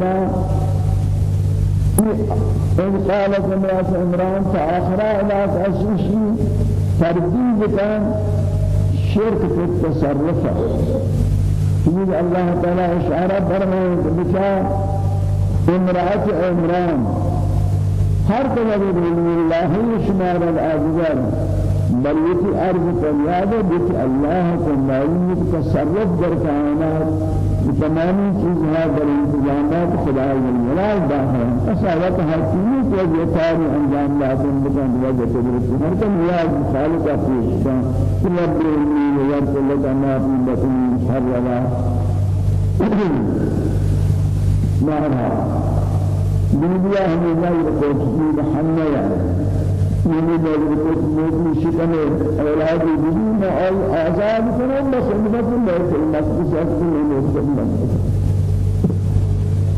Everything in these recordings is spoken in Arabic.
کرتے إن قالت امرأة عمران فآخر إلى تأسيسي ترديد كان شرك في التصرف يقول الله تعالى إشارة فرمائے بشار امرأة عمران هر قدر الله شمار الأجزار بل يتي أرض فریاد بيت الله کو معلوم تصرف در کائنات تمام چیزها در انتظامات خدا الجلال داخل اصالت ہر چیز کو یہ ساری انجام لازم بکن وجہ قدرت ہر کا نیاز خالق پیش کن رب العالمین یرسل لك ما في بطن شر ولا ما دنیا ہمیں نہیں کو چیز یعنی دادر کو موتی شکن أولاد بدون آل آزاد کنن بس امت الله المقدس اصل من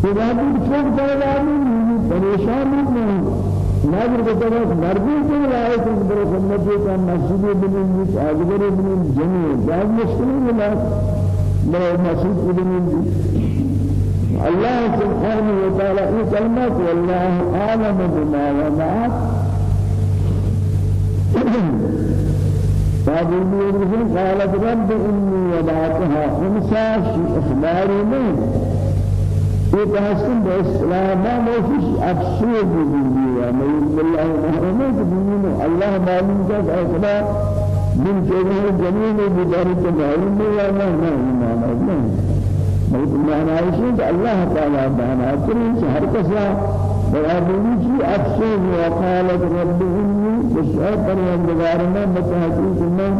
خدا بھی چھوڑ کر آدمی پریشان نہیں نادر کو طرف مرضی کے لائے تو بڑے سنت کا مسجد بنیں آجگر بنیں جميع بعض مشکل ہے بڑے مسجد بنیں الله سبحانه وتعالى في كلمات والله أعلم بما وضعت فابن يرسل قالت رب إني وضعتها أنسى إخباري من يتحسن بإسلام ما موفيش أفسوه بذنبي وما يقول الله محرمات بذنبي الله معلوم ذات أخبار من جميع الجميل بذلك معلوم وما ما ما ما ما ما ما الله تعالى بانا كريم هر كسا وأبني شيء أفسوه وقالت رب إني بشعر پروردگارنا بتحقیق من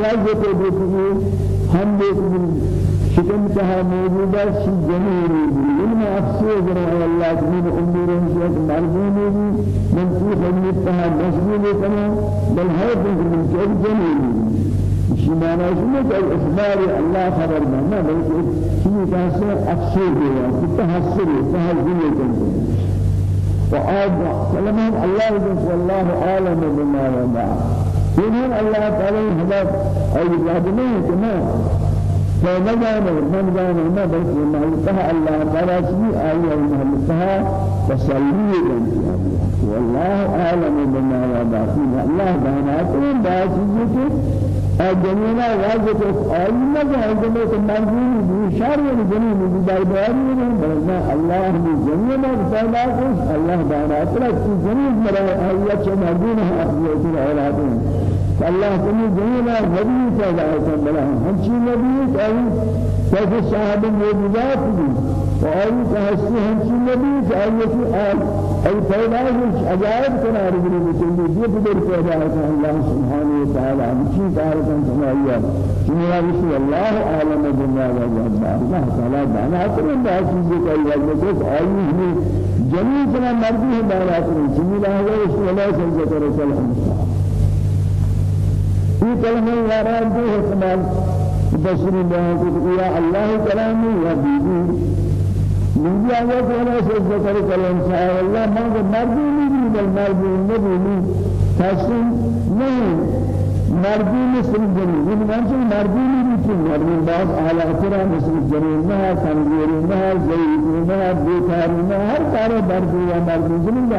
واجب دیتی ہم دیکھ شکم کہا موجودہ شی جمیری علم افسوس رہا اللہ من أمور شیخ مرضونی من في خدمتها مسئول کنا بل حیث من كيف جمیری شی معنی شنو کہ إخبار اللہ خبر نہ بلکہ شی کہا افسوس ہے تحسر تحزن کرتے وآد كلمات الله جل والله عالم بما وضع يقول الله تعالى هذا أي جادمه كما. فما جانا من جانا ما بس ما يتها الله تعالى سبي آية ما يتها. تسليه والله عالم بما وضع الله شيء جميلة واجب أيما جاهدنا كمانجين بشار والجميل بدايباري بلنا الله جميلة بسالات الله دعنا أتلا جميل مرا أيها كمانجين أخذوا الأولادين الله جميل جميلة نبي سالات بلا هم شيء نبي أي كيف صاحب الموجودات وأي كهسي هم شيء نبي أي آل. أي فيلاش عجائب كنا رجل بسندي دي بدر كذا الله سبحانه وتعالى. مشي تعالى سمايا جميع رسول الله عالم الدنيا والجنة الله تعالى دانا أكرم بأسيز كي يجلس آية جميع سنا مرضي دانا أكرم جميع الله رسول الله صلى الله عليه وسلم. في كلمة ياران دي احتمال بشر الله يا الله كلامي يا بيبي من جاء ولا سجد كلام شاء الله ما مرضي من المرضي النبي تسلم نہیں مردی مثل جنین این منظور مردی نیست مردی بعض حالاترا مثل جنین نه تنگیری نه زیدی نه بیکاری نه هر کار مردی و مردی جنین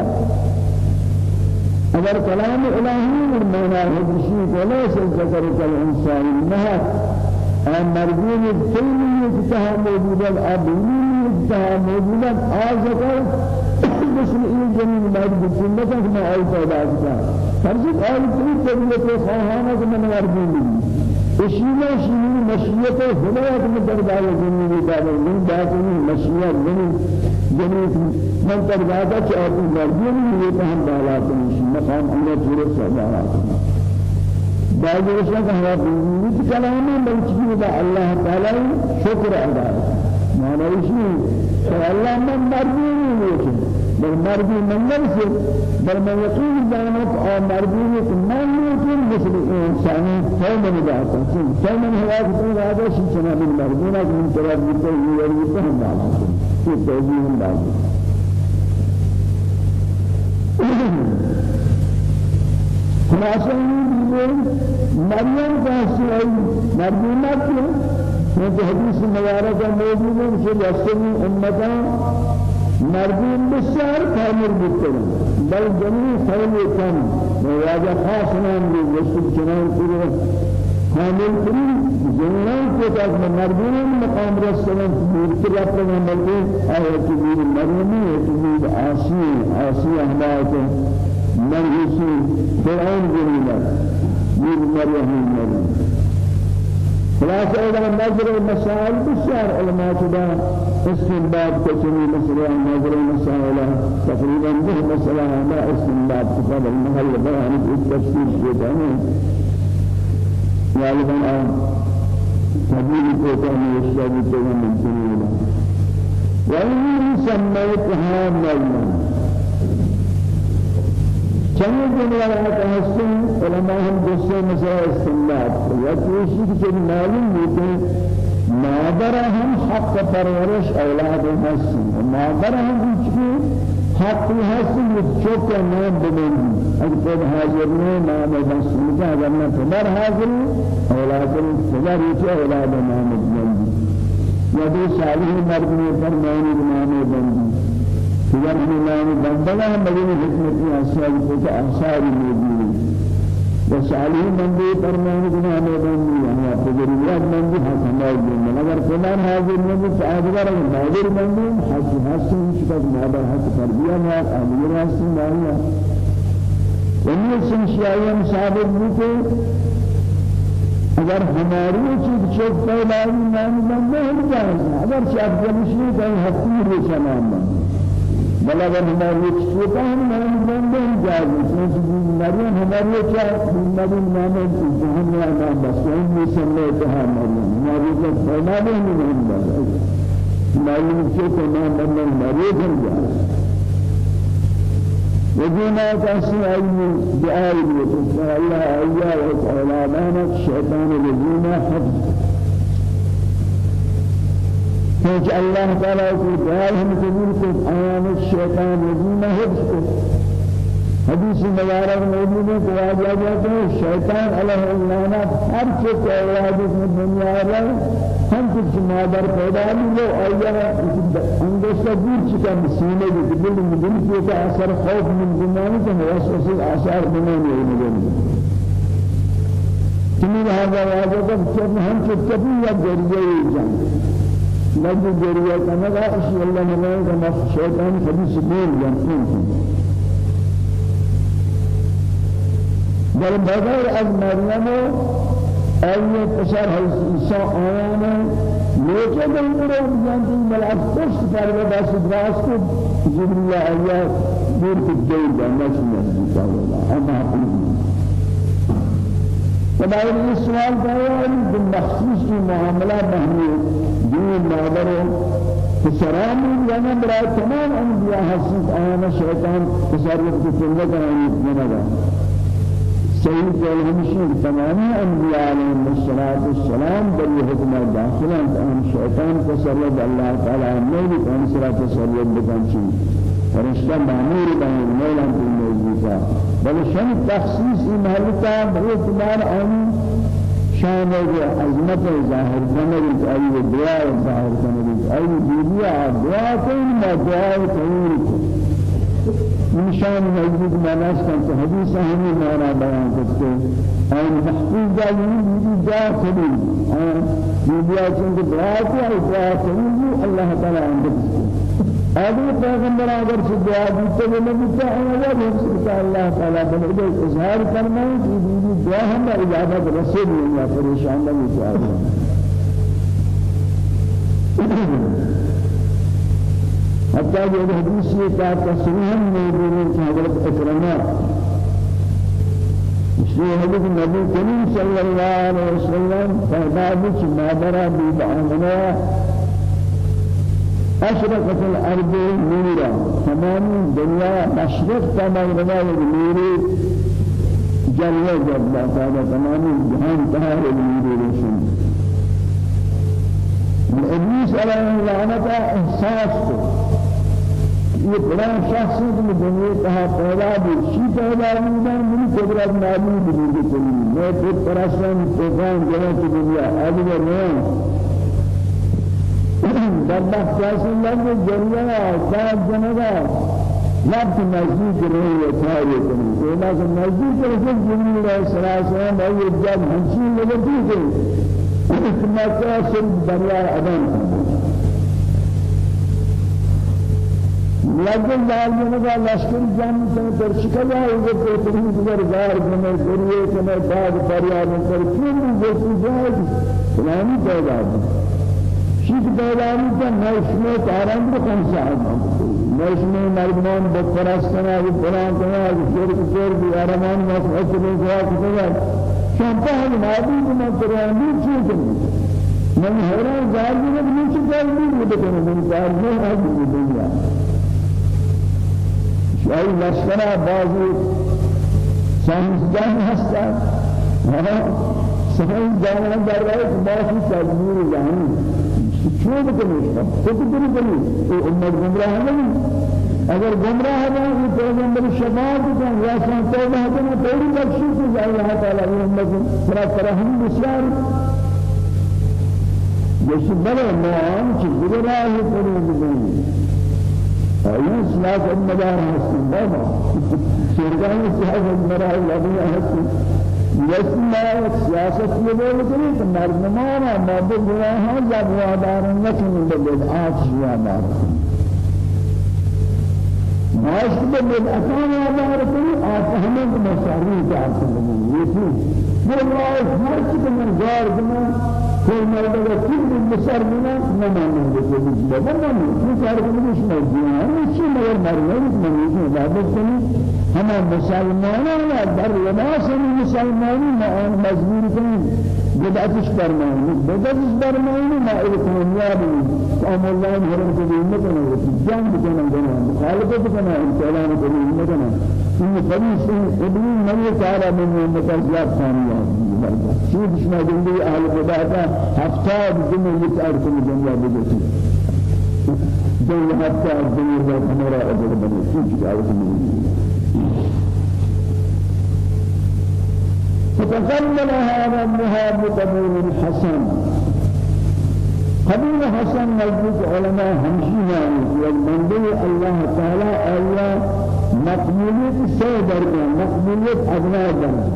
اگر کلام الهی من معنی هدشی فلیس ذکر کل انسان نه ام مردی فیلی کتها موجودا ابینی کتها موجودا آزکر مثل این جنین مرد جنتا که ما آئی پیدا کرد فرض آل کی طبیعت خواهانہ کہ من لی اشینا شیرین مشیت ہدایت میں دربار زمین دار من باطنی مشیت زمین زمین من دربار آپ ورزی نہیں یہ تو ہم بالات نہیں مقام اللہ سوالات بعض اشیاء ہوا بیت کلام میں بلکہ اللہ تعالی شکر ادا. معنی ہے کہ اللہ من مرضی نہیں بل مرضی من سے بل من یقین جانت اور مرضی من ممکن مثل انسانی فهم نجاتا چون فهم ہوا کہ تو راجہ شیچنا من مرضینا کہ من طرف بیتے یہ یریتا ہم دانا یہ توجیہ ہم دانا خلاصہ یہ مریم کا سوائی مریم کی چونکہ حدیث مبارکہ موجود ہے کہ رسول امتا مردین بسیار کامل بکتر بل جمعی خیلی کم واجہ خاص نام بھی رسول چنان کرے کامل کری جنان کو تاک مردین مقام رسول مرتبہ پر مردین آیت بیر مرمی آیت بیر آسی آسی احمد مرحوسی فرعون جنیلہ بیر مریم مریم خلاصة إذا نظر المسائل بسيار علماء كذا استنباط كتير مسألة نظر المسائل تقريبا به مسألة ما استنباط كتاب المحل بيان التفسير جدًا غالبا تبين كتاب يشتغل من جميلة وإن سميتها مريم چند دنیا رات حسن علماء هم دوسرے مسئلہ استنباط یا کوشی کہ معلوم ہوتے مادر هم حق پرورش أولاد حسن مادر هم چکی حق حسن چوک نام بمندی اگر خود حاضر نہیں نام حسن کا اگر نہ پدر حاضر أولاد پدر یہ أولاد نام بمندی یا دو صالح مرد میں فرمائے نام بمندی اگر ہمیں نام بندلا مدنی حکمت کی اثار کو تو اثار موجود و صالح مندی فرمان کو نام بندی ہم تجربات مندی حسنات دین اگر فلان حاضر نہیں تو اگر حاضر مندی حق حسن شکر مادر حق تربیہ میں امیر حسن مایا ومن سنشیایم ثابت ہوتے اگر ہماری چیز چوک پہلا نام بندی ہم جائز اگر شاید جمشی کہ حقیر چنام بندی. بل اگر ہماری چھوٹا ہم نام بندے جائز ہے مریم ہماری چاہ مریم نام جہان میں نام بس ہم نے سمے کہا مریم. ہماری کو پیدا نہیں نہیں بس مریم کے تو نام بندے مریم ہم جائز وجينا أي دعاء الله أيها وأولادنا الشيطان الذين حفظ. کیونکہ اللہ تعالیٰ کی دعائیں ہم قبول کو آیان الشیطان رجیم حفظ کو حدیث مبارک موجود ہے کہ آجا جاتا ہے شیطان علیہ اللعنت ہر چیز أولاد میں دنیا ہے۔ ہم کچھ مادر پیدا بھی لو آیا انگشتہ دور چکا مسینے بھی دل مدن کی کا اثر خوف من زمانی کے موسوس آثار بنانے لگے تمہیں هذا واجب کہ ہم چھ کبھی یا نجد جريا كما لا أشياء الله ملاك كما شيطان حديث دين يمكن بل بغير از مريم أي تشار عيسى آيانا ليش دنگرو بجانتی ملعب پشت پر و بس دراس کو جبریل آیات دور جانا چنیا دیتا ہوگا اما فبعد السؤال قال بالمخصوص في معاملة بهمية دين مادر فسرام يعني برای تمام انبیاء حسن آنا شیطان تصرف کو چلنے کا نہیں بنا سيد الهمشين تمام أنبياء عليهم الصلاة والسلام بل حكم داخلا أن الشيطان تسرد الله تعالى مولد أن سرى تسرد بكم فرشتہ معمول بن مولا بالموجودة بل شن تخصيص محلتا باعتبار أن شان عظمت ظاهر کرنے کی أي دعا ظاهر کرنے کی أي دنیا دعا کوئی ما دعا کوئی من شان موجود معناش كان حديث هم معنى بيان کرتے أي محفوظ يجي دعا كبير دنیا چند دعا کو دعا کوئی الله تعالى عنده هذا پیغمبر اگر سے دعا دیتے وہ نبی ہے وہ اللہ تعالی بنے اظہار ہے کہ یہ دعا ہم اجابت رسول ہے پریشان نہیں چاہیے حتى جو حدیث یہ کا تصریح موجود ہے حضرت اکرمہ یہ حدیث نبی کریم صلی اللہ علیہ وسلم فرمایا کہ مادر بی بعمنا أشرقت الأرض نورا. تمام. الدنيا مشرق تمام. النور جل جل تعالى تمام. الجهان تهار النور روشن الإبليس عليه اللعنة إحساس یہ بڑا شخص ہے دنیا کہا پیدا بھی شی پیدا نہیں میری قدرت معلوم نہیں چلی میں خود پرستان پیغام کی دنیا. آدمی نہیں بدبخت جاسي لفظ جريا ساد جنگا لفظ نزدیک ہے سارے کنی. تو لازم نزدیک رسول جبریل علیہ السلام اور جب ہمشین لگتی تھی مکہ سے دریا آدم لكن جال من قال لشكر جام سن ترشكل يا إذا تقولين تقدر زار من الدنيا كما بعد فريا من تركين جس جاي فلاني پیدا شيك پیدا نہیں نہ اس میں تاران کو کون سا نہ اس میں مرمان بکراس کنا وہ قرآن کنا شیر شیر بھی ارمان مسعود نے کہا کہ شامپا ہے معبود میں قرآن بھی چیز من حیران زار من نیچے جال بھی بدے من زار میں ہے دنیا شاید لشکر بازی سانسدان هستند سهل جان در راه باشی تدبیر جهانی چون بکنیش تو بکنی کنی امت گمراه نہیں اگر گمراه ہے یہ پیغمبر شفاعت کن یا سان توبہ کرنا تیری بخشش سے اللہ تعالی یہ امت فرا فرحم بسیار. یہ بڑے موان چیز راہ پر بکنی أيها سلاح المدار هستن بابا. شركان سلاح المدار الذي هستن يسمى سياسة يقول كذي مرمانا ما بجواها جبوا دارن لكن بالبدعات جوا ماش بالبدعات دار كذي أفهمت مساري تعرفون يسوع والله هر شيء من جار كمان كل ما يبغى كل مسار منا ما ما من بيجي بيجي ما ما من مسار كل مش موجود أنا شيء ما يمر ما يمر ما يجي ما بس هم مسلمان لا در لباس مسلمان ما مجبور كن بدعتش برمان بدعتش برمان ما إلكم يا بني قام الله هرم كلمة كنا جان كنا كنا مخالفة كنا كلام كلمة كنا إن فريس ابن من يتعالى من مكان ثانية شو بسم جنبي أهل بدعة هفتاد جملة يتعرفون جملة بدعة جملة هفتاد جملة كمرة أجل بدعة شو جاوز فتكمل هذا الذهاب بقبول الحسن قبول حسن نزدیک علماء همشینا والمنبي الله تعالى الله مقبولیت سه درجه مقبولیت ادنا درجه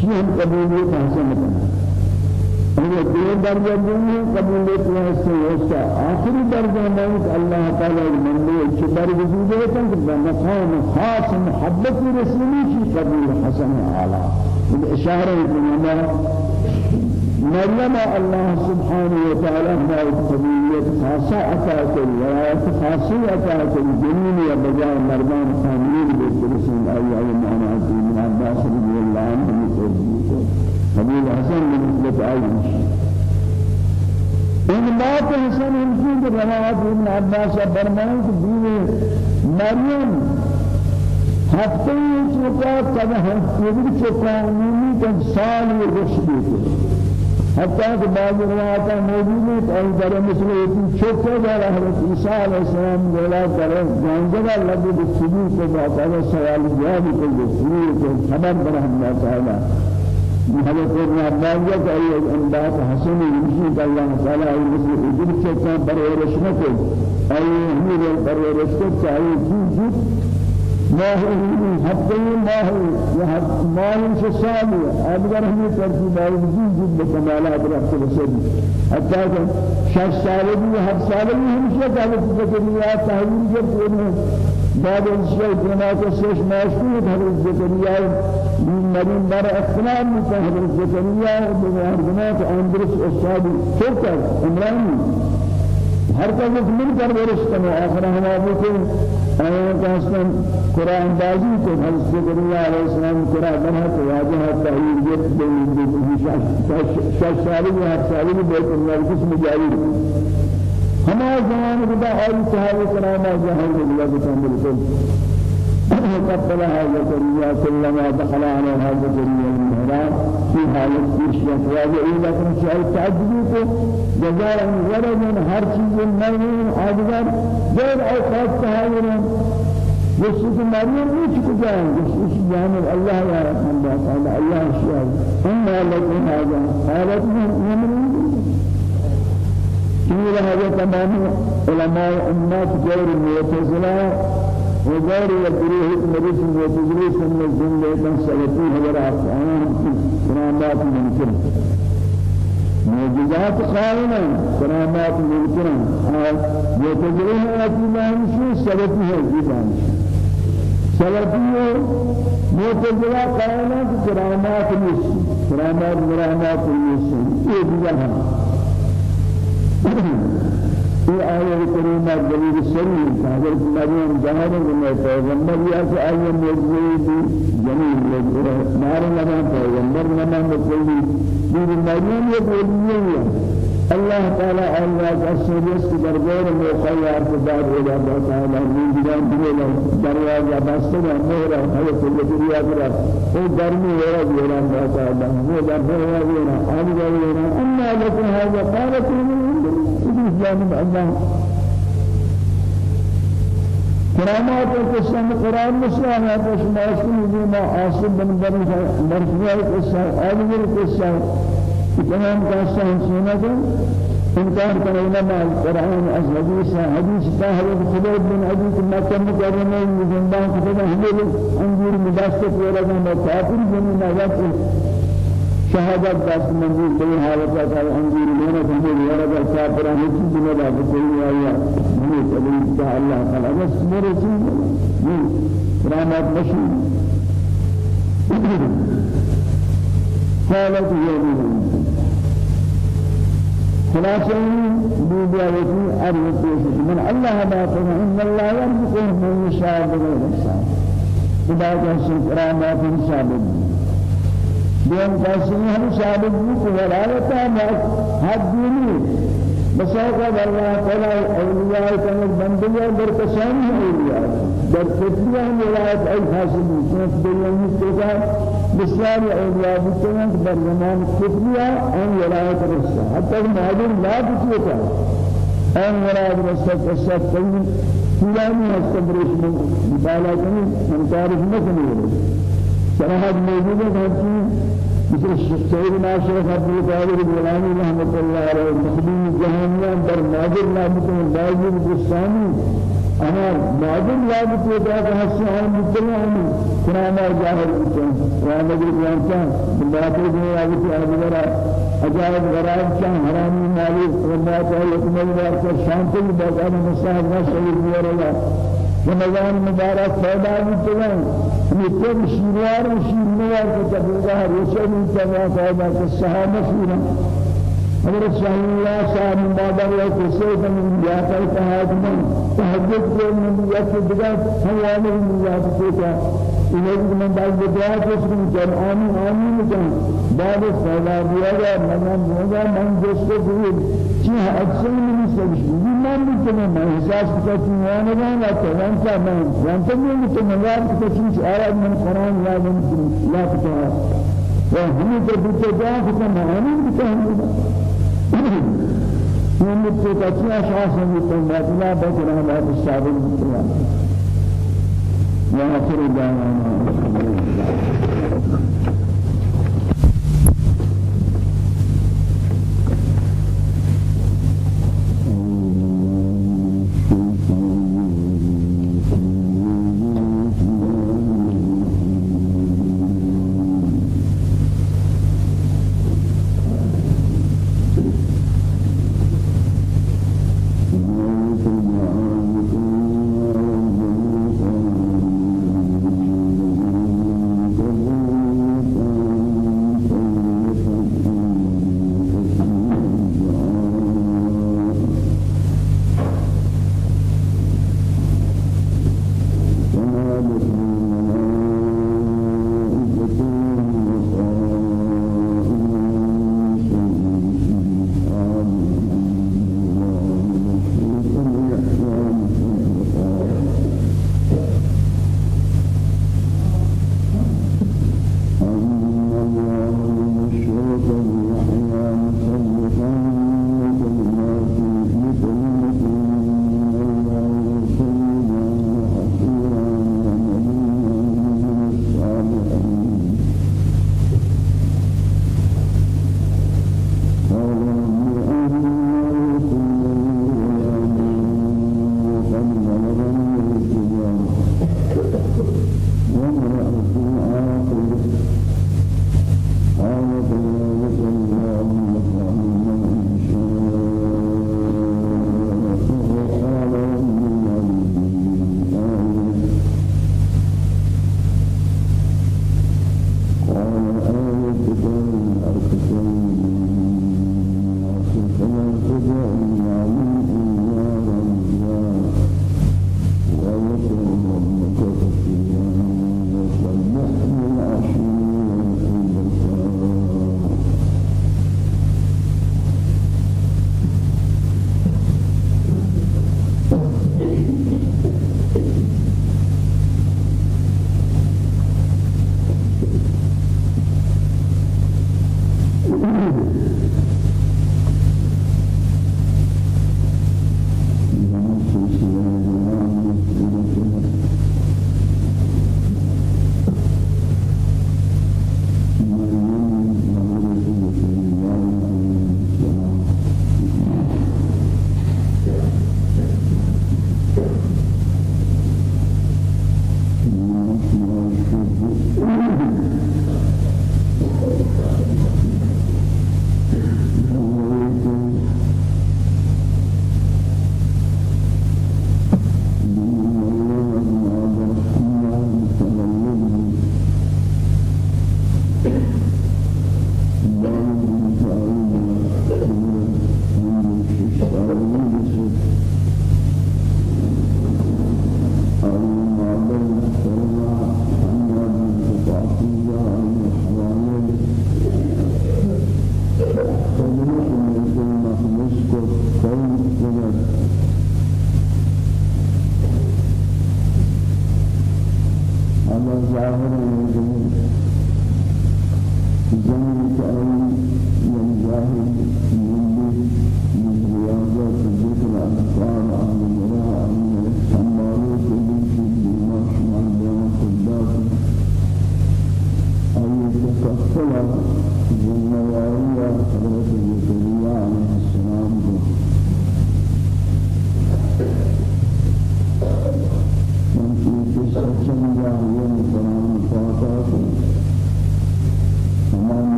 شیء هم قبولیت حسن؟ هو دو درجة دنیا قبولیت واسطه واسطه آخری درجة موت الله تعالى المنبي چبر وجود ہے مقام خاص محبت رسولی کی قبول حسن اعلی الإشارة إلى مريم الله سبحانه وتعالى ما القبولية خاصة أتاك الولاية خاصة أتاك الجنين يا بجاء مرمان خاملين بالرسول أي أي معنى من عباس رضي الله عنه قبول حسن بالنسبة أيش إن بات حسن يمكن روايات ابن عباس برمان مريم ہفتے چکا تب ہفتے چکا نمی کن سال رشدی کو حتى کہ بعض روایات موجود ہیں کہ در مثل ایتی چکا در حضرت عیسیٰ علیہ السلام دولا کرے جانجرہ لگے بسیدی کو باقاعدہ سوال جواب کو کو خبر برہم اللہ تعالی ابن عباس کا یہ حسن یمشي کہ اللہ تعالی مثل ایتی چکا پرورش نہ کو ای ہمیں پرورش کو چاہیے ماه حتى ماه يحب ماه شسامي أبغى هم ترتيب على وجود جد بكمالات رأس الشد حتى شش سال بھی ہر سال بھی ہمیشہ دعوت زکریا تحویل جب انہیں بعد الشيء كما كسش مشهور حضرت زكريا من مريم بر اختلاف من حضرت زكريا بمعرضات اندرس استاد فرقه عمراني ہر کا من کر ورش کرنا آخر ہم آپ کو آیا کہستن قرآن بازی کو حضرت زکریا علیہ السلام قرآن بنا تو واجہ تحریر یہ دے شش سالی یا ہر سالی بیت اللہ کس مجاری ہمارا زمان خدا اور صحابہ کرام جہاں اللہ کے بالکل قبلها زكريا كلما دخل عليها زكريا المهراب في حالة كرشية واجعي لكن شيء تعجبك جزاء غرض هر چیز نئی آدگر غیر اوقات تحاورا جسد مريم مش كجان جسد جان. الله يا رحمن الله تعالى الله شيء أما لكن هذا. حالة من إلى هذا تمام علماء أمات غير المعتزلة وغير الجروح المريض المعتزلة من الجنة كان سلفي هذا أفعال كرامات ممكن. معجزات قائمة كرامات ممكن. معتزلة أتينا مش سلفي هذا سلفي معتزلة قائمة كرامات مش كرامات كرامات مش إيه بجاه آية الكريمة دليل الشريف حضرت مريم جهاد من پیغمبر یا سے آیه موجودی جمیل نار لنا پیغمبر لنا مطلبی دیر مريم یہ بولیے الله تعالى الله السجس في دربار مخيار في دار الله تعالى من دليل دروازة بسنا مهرة هذا كل دنيا كذا هو درمي ولا جيران الله تعالى هو درمي ولا جيران أنا جيران أما لكن هذا قالت من جانب الله كرامات القسم القرآن مسلم تو شماش کی نجوم عاصم بن بن مرفوع القسم عالم القسم تمام قسم سنة إنكار كرينا مع القرآن از حديث سهل خبر بن حديث ما كان مكرمه من بعد كذا هم أنجير مدرسة ولا ما كافر جميع نجاة شهادت دست منظور کوئی حالت کا انجیر لینا تمہیں یہ رب کافر ہے کہ دنیا دا کوئی آیا نہیں تبھی کہ اللہ تعالی بس میرے چیز نہیں رحمت مشی قالت يوم خلاصة بيبيا وفي أرض من الله باطل إن الله يرزق من يشاء بغير حساب. إذا كان سكرامات ثابت بين قاسم هم ثابت بك ولاية ما حد ديني مساقة الله تعالى أولياء كان البندية بركسان أولياء. در فتنة ولاية أي حاصل شنف ديني كذا بسيار أولياء بسيار برزمان فتنة أن ولاية رسا حتى المعادل لا بسيطة أن ولاية رسا قصة تقول فلاني هستبرش من مثالا كني من تعرف مكني صراحة موجودة هذه مثل شيخ عبد القادر الجيلاني رحمة الله عليه مخدوم جهنم در نادر نابت الباجي البستاني أنا نادر نابت وجاء حسان بتلاني كرامة جاهل بتلان وأنا بقول كان بناتي بني أبي أبي أجاب غراب كان حرامي مالي وما كان يكمل ذلك شانتي بقى مساعد ما شيء بيرلا رمضان مبارك فائدہ بتلان مثل شیروار شیروار کے تبلیغ روشن تبلیغ فائدہ کے صحابہ حضرت شاہ اللہ صاحب بابر یا کسی من جاتا ہے من تحجد کے من یا کہ دگا حوالی من جاتا ہے إليه من بعد بدعاء تسمع كان آمين آمين كان بعد الصلاة بيجا من بيجا من جسد بيجا شيء أكثر من السبب ما بيجنا ما إحساس كتير وأنا وأنا كمان كمان وانت من كمان كتير آيات من القرآن لا من لا كتير وهم تبتدأ كمان آمين من متكتير أشخاص من التنبات لا بكرة لا بالسابق وآخر دعوانا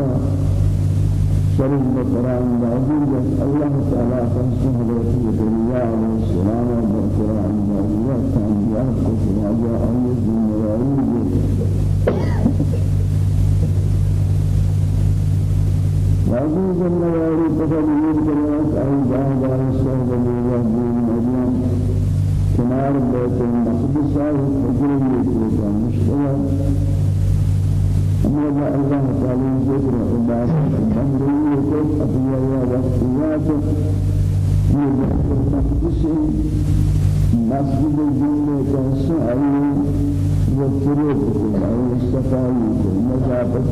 صلاة شرف القرآن العظيم الله تعالى خمسه حضرت الدنيا عليه السلام والقرآن العظيم تنبيات وسراجا أيضا وعزيز النواري تفضيل كلمات أي جاهد على السهل والوهدين مدين كنار بيت المقدس وحجر يكوك مشتغل أما الله تعالى ذكر عبادة الحمد لله في بيت المقدس مسجد الجنة كالسعي والطرق أي الصفاي والنظافة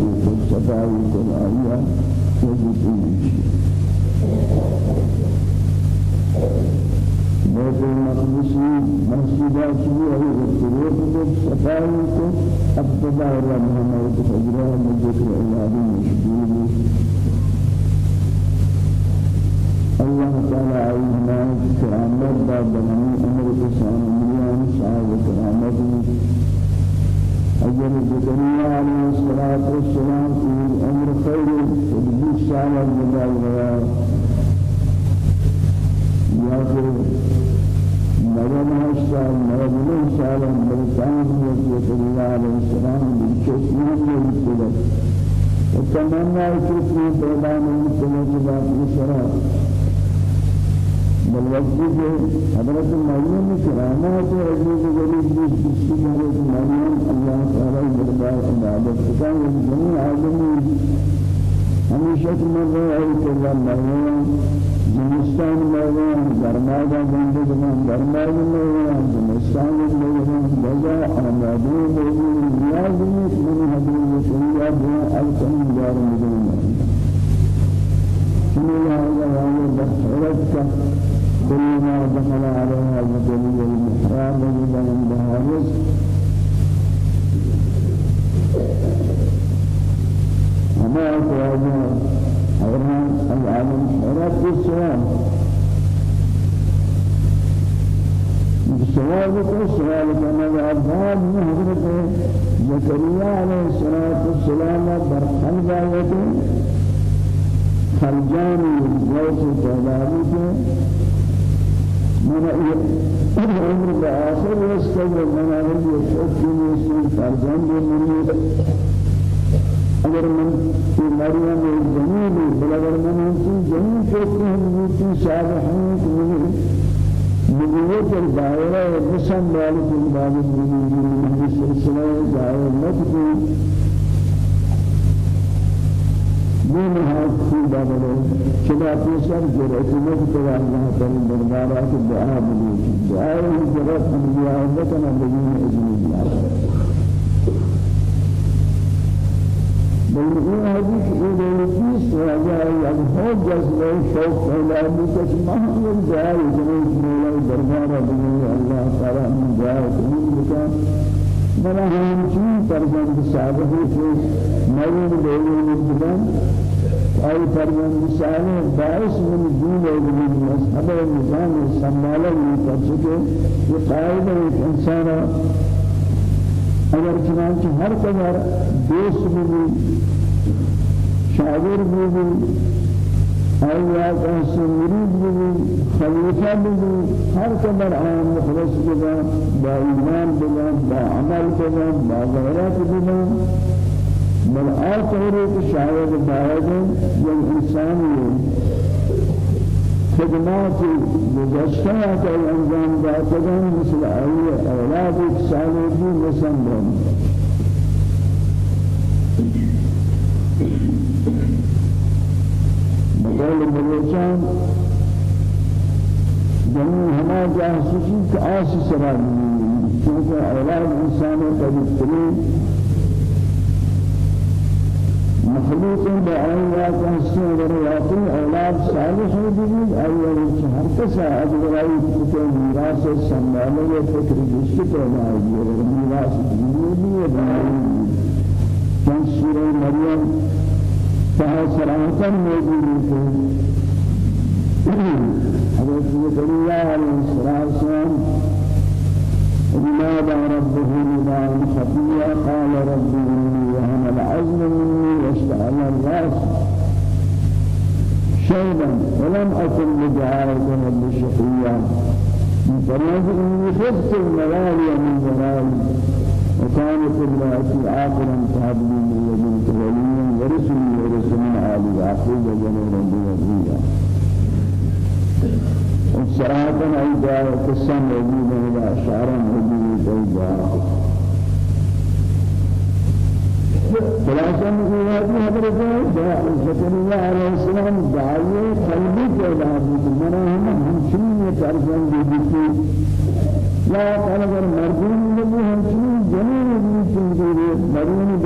والصفاي والآيات وجودي بيت المقدس مسجدات هي الطرق والصفاي ابتداء الرحمة وتفجرها من ذكر الله مشدود الله تعالى عيننا كرامات بعد من أمر كسان مليان صاحب كرامات أجل زكريا عليه الصلاة والسلام في الأمر خير وبديش سالة جبال غيار ياخر مريم هشتا مريم سالة مريم زكريا عليه السلام بالكثير من الكلام وتمنى كثير بيان من الكلام بسرعة بل وقت حضرت مريم عزیز غریب بیش بیشی حضرت مريم الله تعالى دربار عبادت کا جميع عالمین ہمیشہ مرے ہے کہ مريم زمستان مريم درمادا بند زمان درماد مريم زمستان مريم مالك الباب من السلسلة دائرة مكتوب هذا في بابه كما تسر جرأت مكتوب الله تعالى دربارات الدعاء بلوك دعاء جرأت من دعاء لكنا بدون إذن الله بل این حدیث ایدئولوژی سوازه یک هر جذبه شوق پیدا میکش بنا همچین فرزند صالحی که مریم دیوی بودن أي فرمان صالح باعث من دين ومن مذهب ونظام سنبالا من تبسكه يقائد الإنسان اگر چنانچہ ہر قدر دوست بھی شاعر بھی آیا کسی مرید بھی خلیفہ بھی ہر قدر عام مخلص بنا با ایمان بنا با عمل بنا با غیرت بنا بل آخر ایک شاعر باید یک انسانی خدمات گذشته که انجام دادن مثل ای أولاد سالگی مسلمان بقول بلوچان جميع هما جاسوسي كآسي سراب چونکہ أولاد انسان قریب ترین مخلوق بآيات تحسين ورياضي أولاد صالح بجد أول شهر كسا أجبرائي كتن ميراس السمالة فكر جسد أولاد ميراس جنوبي وبنائي كان سورة مريم فها صراحة موجود حضرت زكريا عليه الصلاة والسلام ونادى ربه نداء خفيا قال رب إني وهن العزم مني واشتعل الراس شيبا ولم أكن بدعائك رب شقيا فريض إني خفت الموالي من ورائي وكانت امرأتي آخرا فهبني من لدنك وليا ورثني ورث من آل يعقوب وجنور بوزيرا صراحة أيضا قسم موجودة إلى أشعار موجودة أيضا خلاصة من هذه حضرت زكريا عليه السلام دعوة قلبي پیدا ہوئی منا ہم ہمچنین ترجم دیتی لا قال اگر مردون میں ہمچنین جنین بھی چنگے مرون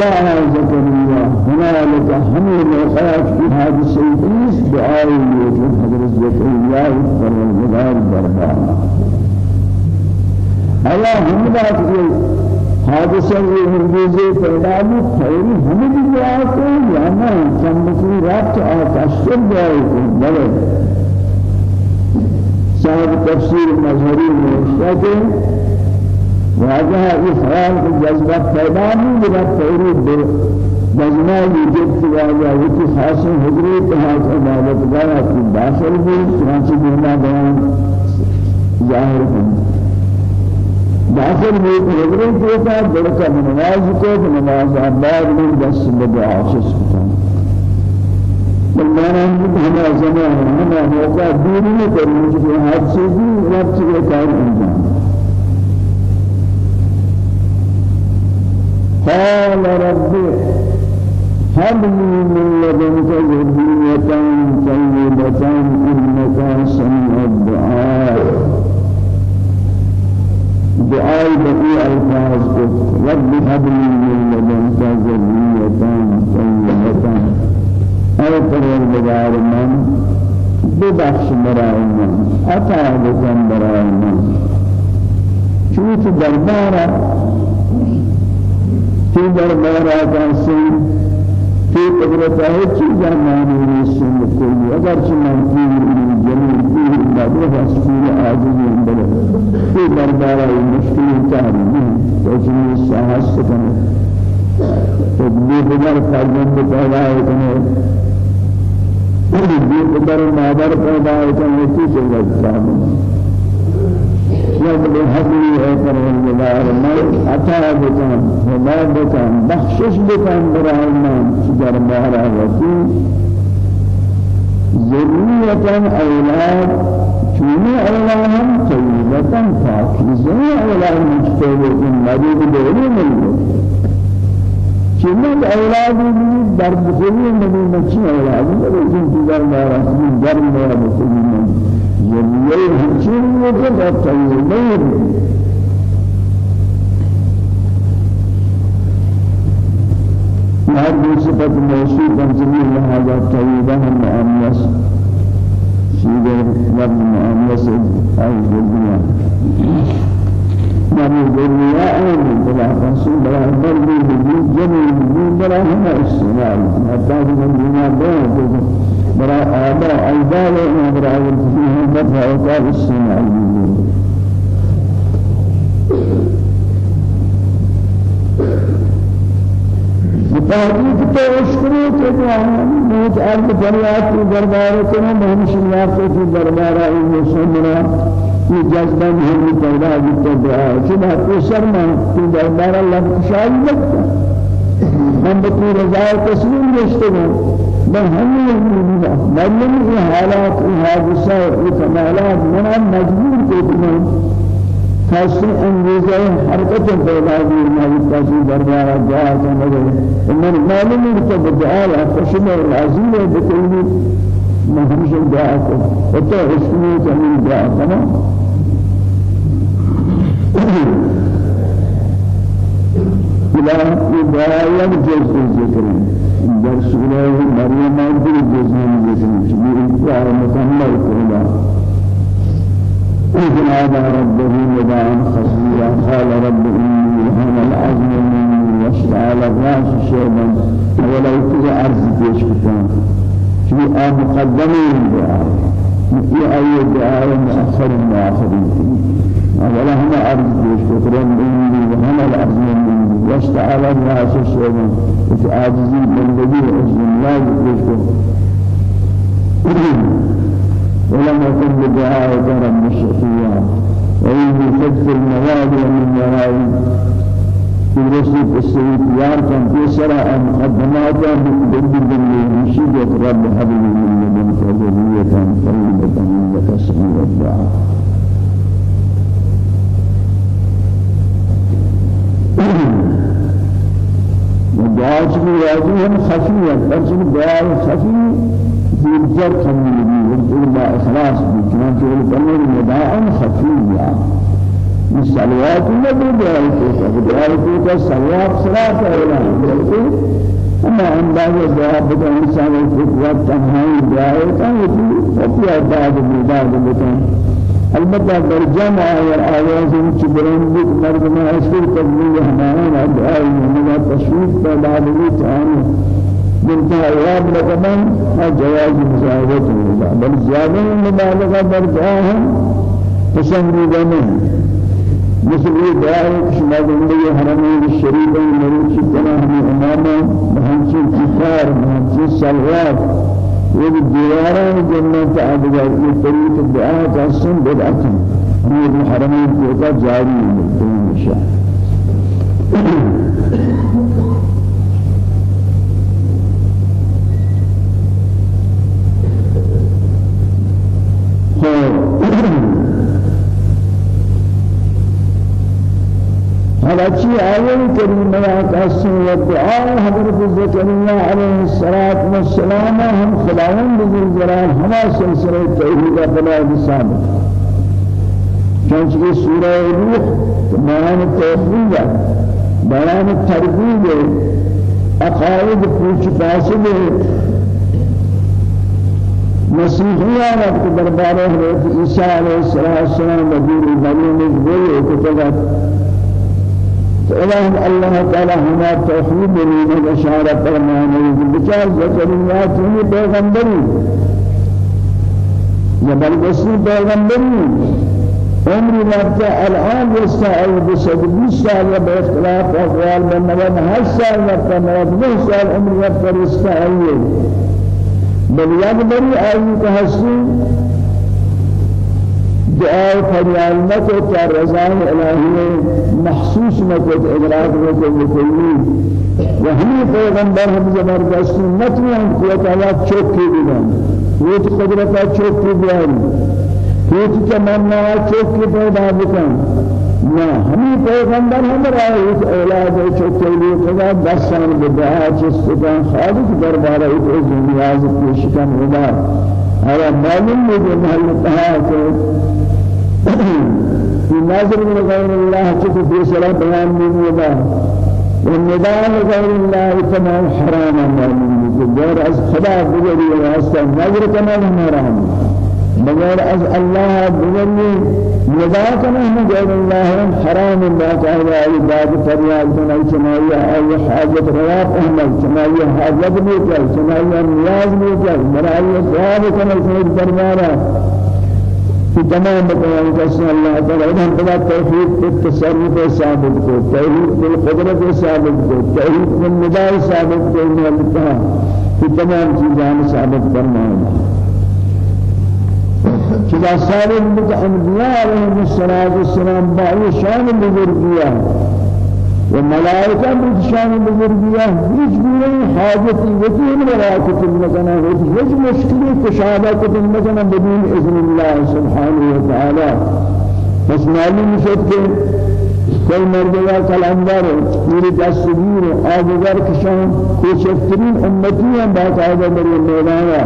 دعا زكريا هنالك حمل موقعات في هذا السيديس دعاء يوجد حضرت زكريا فرمضار دربارا الله حمدات حادثہ یہ ہرگزے پیدا بھی خیری ہمیں بھی دعا کو یا نہ چمکی رات آکاش کر جائے کو بلے صاحب تفسیر مظہری میں واجه إخوان في جذبة پیدا نہیں جب تیری مجمع وجود واجه وکی خاص حضرت هاس عبادت گاہ کی داخل بھی چنانچہ بنا بیان ظاہر ہے داخل بھی حضرت کے ساتھ بڑا نماز کو نماز بعد میں دس بدعا شس کو بلدانا ہمیں زمان ہمیں موقع دور نہیں کرنے کے حد سے بھی رب سے کار انجام قال رب هب لي من لدنك ذرية طيبة إنك سميع الدعاء. دعاء بقي ألفاظ رب هب لي من لدنك ذرية طيبة. أي پروردگار من ببخش برای من عطا بکن برای من. چوت دربارا في دربارا کسی في قدرت ہے چیزاں مانی رسول کوئی اگر چھ منفی جمیل کی بدر رسول عاجز بله في دربارة المشكلة تاريخ وجميع ساحة سكنه تدبیر بدر فرزند پیدا کنه تدبیر بدر مادر پیدا کنه تی چیز جامن یاد به حضوری ہے پروردگار میں عطا بکن خدا بکن بخشش بکن برای من در مهر وسی ذریتا أولاد چونی أولاد هم طیبتا پاکیزه أولاد مجتبه این مریض دوری ملیت چند اولادی بھی در بخوری نبی مچی اولادی بلے جن کی در مارا سمین در مارا بخوری نبی یہ ہمچین یہ کہ در طیبیر هذه صفة موصوفة جميع هذا طيبة المؤنث سيدة لفظ المؤنث أي الدنيا من من بلا رسول بلا برد من جميع من بلا هم استعمال حتى من الدنيا بلا بلا آباء أيضا وما بلا فيهم بلا وقال استعمال تحقیق تو اشکری کے جوان موت عرض فریاد کی دربار کو ہم شریعت کی دربار ہے سمرا یہ جذبہ نہیں پیدا ہوتا دعا چنا تو شرما تو دربار اللہ شاہد لگتا ہم بطور رضا تسلیم رشتے ہیں بل ہمیں معلوم یہ حالات یہ حادثہ یہ کمالات منا مجبور کو دیں خاصی انگیزه حرکت پیدا ہوئی مالی تاسی دربار دعا کرنے من معلوم ہے کہ دعا میں راضی ہے بکلی میں ہمیشہ دعا کروں اور تو اس إلى إداية جزء الذكر در سورة مريم أنزل جزء شبيه إنكار مكمل كلها إذن هذا ربه نداء خفيا قال رب إني لهم العزم مني واشتعل الرأس شيبا ولا يتجع أرض بيش كتان في آه مقدمة الدعاء في أي دعاء مؤخر مؤخرين ولا هم أرض بيش كتان إني لهم العزم مني واشتعل الناس شيئا في عاجزي بندگی عزم الله بيشكو ولم يكن بدعائك رب الشفيع وإني خدت المواد من ورائي في رسل السيطيار كان في سرع مقدمات بكبر من مشيدة رب حبيب من ذرية طيبة لك سميع الدعاء دعاء کی واجب ہم خفی ہے لیکن دعاء خفی دیگر کمی بھی اور با اخلاص بھی چنانچہ وہ کرنے میں دعاء خفی ہے الصلوات النبي دعاء کو دعاء کو صلوات صلات ہے اما انداز دعاء بتا انسان کو وقت تنہائی دعاء کا ہے کہ وہ بعد بعد بتا البتة در جمع و آواز چه برندی مردم اشکر تبلیغ ہمارا دعائی ہمارا تشویق پیدا ہوئی تعالی من تعواب لقمان جواز مزاوت ہوگا بل زیادہ مبالغہ در دعا ہے پسندیدہ نہیں مثل یہ دعا ہے کہ شما زندگی حرمین الشریف مروچ کنا ہمیں امامہ بہنچی کفار بہنچی سلوات یہ دیواران جنت آدھگا یہ طریق دعا کا سن بدعت ہے یہ حرمین جاری ہے ہمیشہ شيء آية كريمة قسم والدعاء. حضرت زكريا عليه الصلاة والسلام هم خلاهم بذلجلال هما سلسلة توحيد بلا بسابق كانت في سورة الروح بيان التوحيد بيان التربية أقائد فوش فاسد مسیحیان وقت دربار حضرت عیسی علیہ السلام نبی مریم نے وہ کہ فإله الله تعالى هنا توحيد من الإشارة فرمانه. بچار زكريا تني پیغمبری زبردستی پیغمبری عمر رفت الآن يستعي بسد. بیس سال یا به اختلاف اقوال من نوان هشت سال رفت نوان نه سال عمر رفت يستعي بل یک بری آئی هستی دعاء فریاد نکو تا رضای الهی محسوس نکو تا ادراک نکو بکلی و ہمی پیغمبر ہم زبردستی نتوان قوت آیات چوکی بدن. قوت قدرتا چوکی بیاری کوچ تمنا چوک کی پیدا بکن. نہ ہمیں پیغمبر ہمارا اس أولاد چوک کے لیے خدا دس سال بدعا چستان خالق دربار ایک نیاز پیش کن ہوگا اور معلوم ہے کہ محل کہ في نظر من غير الله شوف في صلاة بيان من يدا والنداء لغير الله تمام حرام من غير از خدا بجري واسطة نظر تمام حرام. بغير از الله بغير نذاك نحن غير الله حرام. ما كان أي باب فرياد من أي سماية أي حاجة رواق أحمد سماية حاجة بيكر سماية نياز بيكر مرأي سواب كما في تمام بقيان قسم الله تعالى إذن بلا توحيد بالتصرف ثابت کو توحيد بالقدرة ثابت کو توحيد بالنداء ثابت کو في تمام چیزان ثابت فرمائے كذا صالح بك أنبياء عليهم الصلاة والسلام بأي شان بزرگية وملائكة بشان بزرگية هیچ گونه حاجتی وكيل ملائكة المكان هیچ مشكلة كشابة المكان بدون إذن الله سبحانه وتعالى. بس معلوم شد کہ کوئی مردگا کلندر میری دستگیر آدگر کشان کوچکترین امتی ہیں باقاعدہ میری میدانا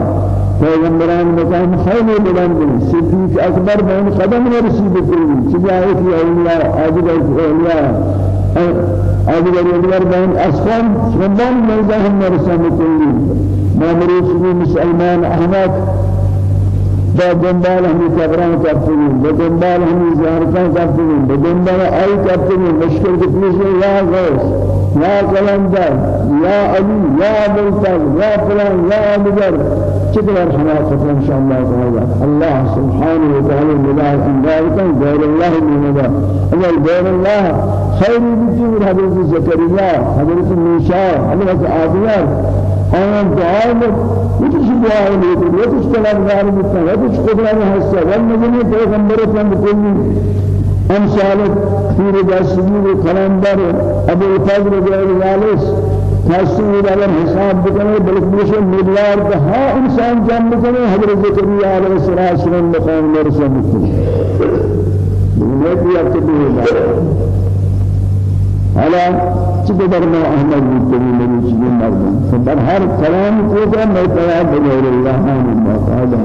پیغمبران مقام خیلی بلند صدیق اکبر بین قدم رسید کلی چجایی کی اولیاء آدگر اولیاء. اولیاء بین اسفان شمدان ملده هم رسید کلی ما مرسلی مسلمان احمد. با دنبال همی کبران کرتیم با دنبال همی زهرکان کرتیم با دنبال آی کرتیم مشکل کتنیش یا غوث یا کلندر یا علی یا بلتر یا فلان یا مجر چطور حماقت ان شاء الله تعالى الله سبحانه وتعالى مدار ذلك غير الله من مدار اول غير الله خير بجور حضرت زكريا حضرت موسى حضرت آدم آن دعای وچش دعای میکنه وچش کلام دار میکنه وچش قدرت هست و نبی پیغمبر پند کلی امثال پیر دستگی و کلندر ابو الفضل غیر ذالک تحسین اگر حساب بکنه بلکه میشه میلیارد ها انسان جمع بکنه حضرت زکریا علیه السلام مقام مرسل بکنه دنیا کی اکتبه حالا چه در ما احمد که میری چیزی مردم فبر هر کلام کو که میں تیار بغیر الله من باقاعده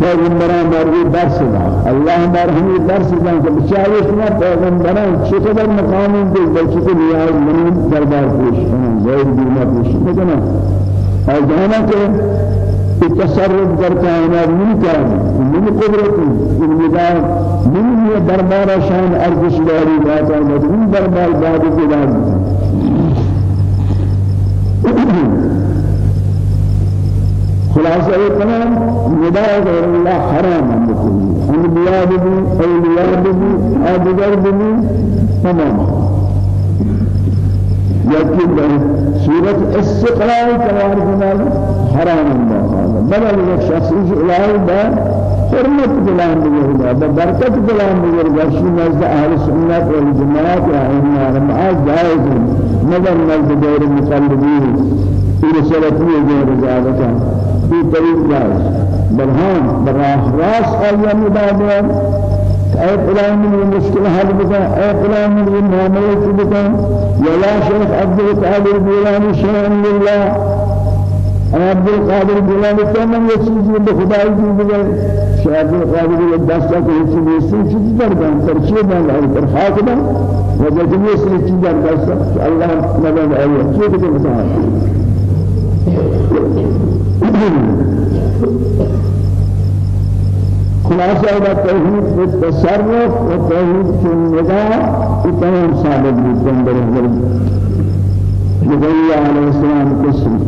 پیغمبران مردی درس دا الله مرحمی درس دا که بچاره شما پیغمبران. چقدر مقامی دل بلکه که نیاز منی دربار پیش کنن غیر دینا پیش کنن اور جانا کہ در کائنات من کار من قدرت من مدار من یہ دربار شان ارزش داری بات ہے من دربار بعد کے بعد خلاصہ یہ کلام ندا غیر اللہ حرام ہے بکلی انبیاء بھی اولیاء بھی آدگر بھی تمام. يكيد سورة استقلال كوار جمال حرام الله بدل یک شخص إلهي با حرمت بلان بجرد ببركت بلان بجرد شي نزد أهل السنة والجماعة وعلمنا رمعات جائز نظر نزد غير المقلدين. في رسالتي غير ذلك في طريق جائز برهان براه راس أيام بعد اے فلان من مشکل حل بکن اے فلان من معاملے بکن یا شیخ عبد القادر جیلانی شان لله. عبد القادر جیلانی تمام یہ چیز به خدای دی بگے شیخ عبد القادر یہ دستا کو یہ چیز چیز در گان پر چی بان ہے پر دا وجہ کہ یہ چیز در دستا اللہ نبی ہے چیز کے مثال خلاصة إلى توحيد في التصرف وتوحيد في النظام وتمام ثابت بالجنب الهدر جبريل عليه السلام قسم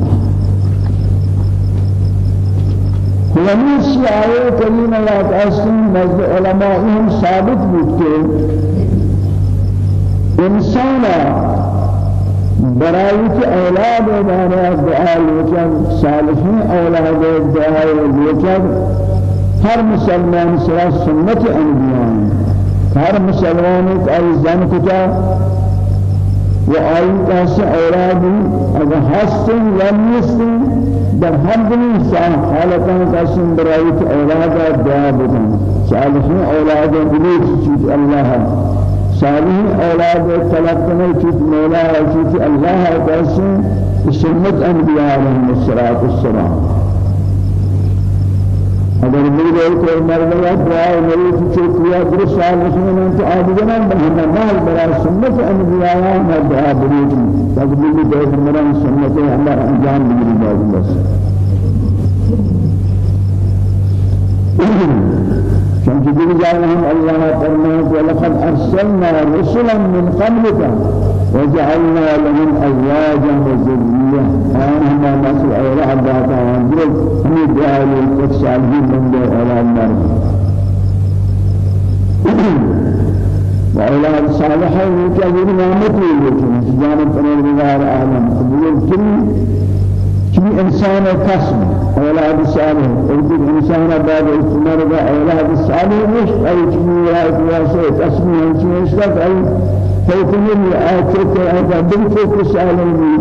ونیسی آیه کریمه یا قاسم نزد علمائهم ثابت بود که انسان برای که أولاد داره دعا لیکن صالحین أولاد دعا لیکن هر مسلمان سرا سنت انبیاء هر مسلمان ایک آی زن کجا و آئی کاس اولادی اگر هستن یا نیستن در هر دنی حالتان کاسم برای که أولاد دعا بدن. صالحین أولاد بلیت چیز اللہ صالحین أولاد طلب کرنے چیز مولا چیز اللہ کاسم سنت انبیاء علیہ السلام اگر میرے کو مرنے دعا میری کچھ کیا در سال میں تو آدھگنا بہنا مال برا سنت انبیاء میں دعا بری تقبل دے مرن سنت اللہ انجام بات بس چونکہ دیگر جائے ہم اللہ فرمائے کہ لقد أرسلنا رسلا من قبلك وجعلنا لهم أزواجا وذرية. فأنهما نسل أولاد ذاتا وانجل هم دعاء للصالحين من دعاء مرد وأولاد صالحين كثير نعمت لكم جانب پروردگار عالم قبول كل كل إنسان كسب. أولاد صالح وكل إنسان بعد استمر أولاد صالح مش أي شيء كسب من شيء أي فيكون آتت هذا بالفوق سالمي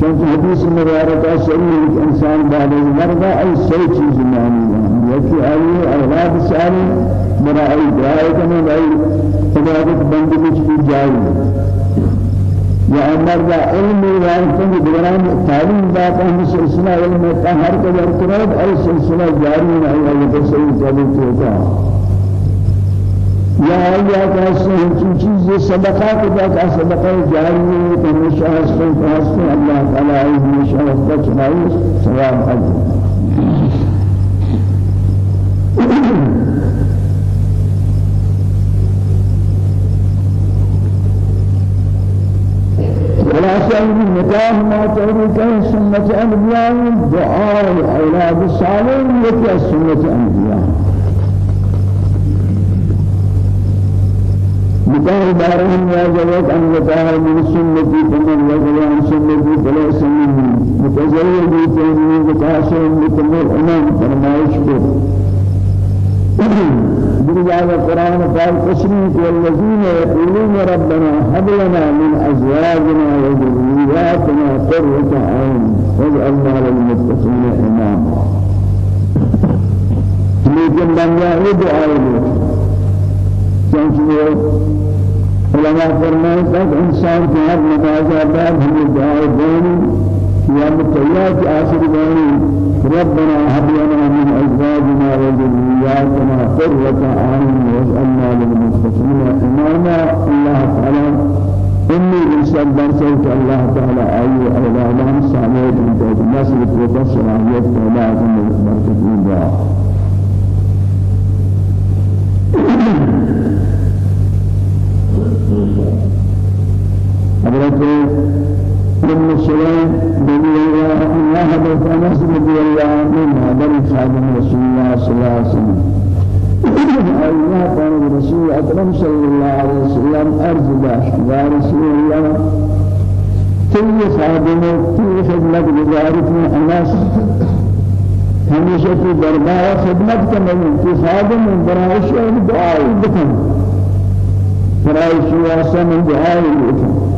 كانت حديث مباركة سرير إنسان بعد المرضى أي شيء معنی یکی آئی أولاد سالی برائی دعائی کنے أي عبادت بندگی کی جاری. یا مرد علم وانتن دوران تعلیم داتا ہم سلسلہ علم قدر کرد أي جاری ہے اللہ یہ تصویر چلی ہوتا یا یا کیسے ہم چیز صدقات؟ کا کا صدقہ جاری ہے تو ہمیشہ ہستے ہستے اللہ خلاصة النكاح ما تريد سنة أنبياء دعاء أولاد الصالحين لك سنة أنبياء. نكاح دارهم يا جواب أن نكاح من سنتي فمن رجل عن سنتي فليس مني متزوج فمن نكاح مثل الإمام فرمائش برجال القرآن قال تشريك والذين يقولون ربنا هب لنا من أزواجنا وذرياتنا قرة عين واجعلنا للمتقين إماما. لكن من يعود آية چونکہ علماء فرمائے کہ إنسان کے ہر نماز بعد ہمیں دعا دینی یا متیات آخر دینی ربنا هب لنا من أزواجنا وذرياتنا قرة أعين واجعلنا للمتقين إماما. الله تعالى إني إنسان برسلت الله تعالى أي أولادهم سامعين من نسل وبشر عيات أولادهم بركة الله. حضرت ابن سليم رضي الله حضرت انس رضي الله عنه هذا خادم رسول الله صلى الله عليه وسلم. الله تعالى رسول أكرم صلى الله عليه وسلم أرض داشت يا رسول الله كل خادم في خدمت گزارت میں انس ہمیشہ کی دربار خدمت کرنے کی خادم برائے شعر دعا بکن. برائے شعر من دعا بکن.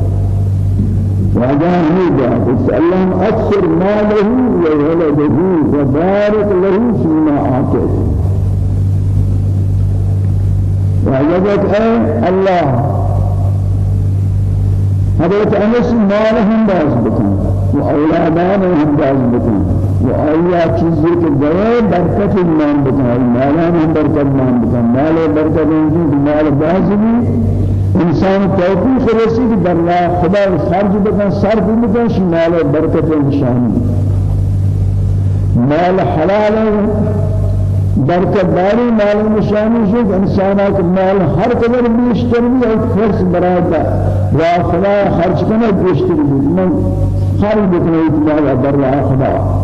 وجاء نيجا فسألهم أكثر ماله وولده وبارك له فيما أعطيت وجدت أي الله حضرت أنس مالهم باز بكم وأولادانهم باز بكم وأي چیزی کے گئے برکت ایمان بکن مالان برکت مان بکن مال برکت انجی مال باز بھی انسان توفیق رسید در راه خدا خرج بکن صرف بکن شمال برکت نشانی. مال حلال برکت داری مال نشانی شد. انسانا که مال هر قدر بیشتر بھی ایک فرس برای راه خدا خرج کنه بیشتر بھی من خرج بکنه ایت مال در راه خدا.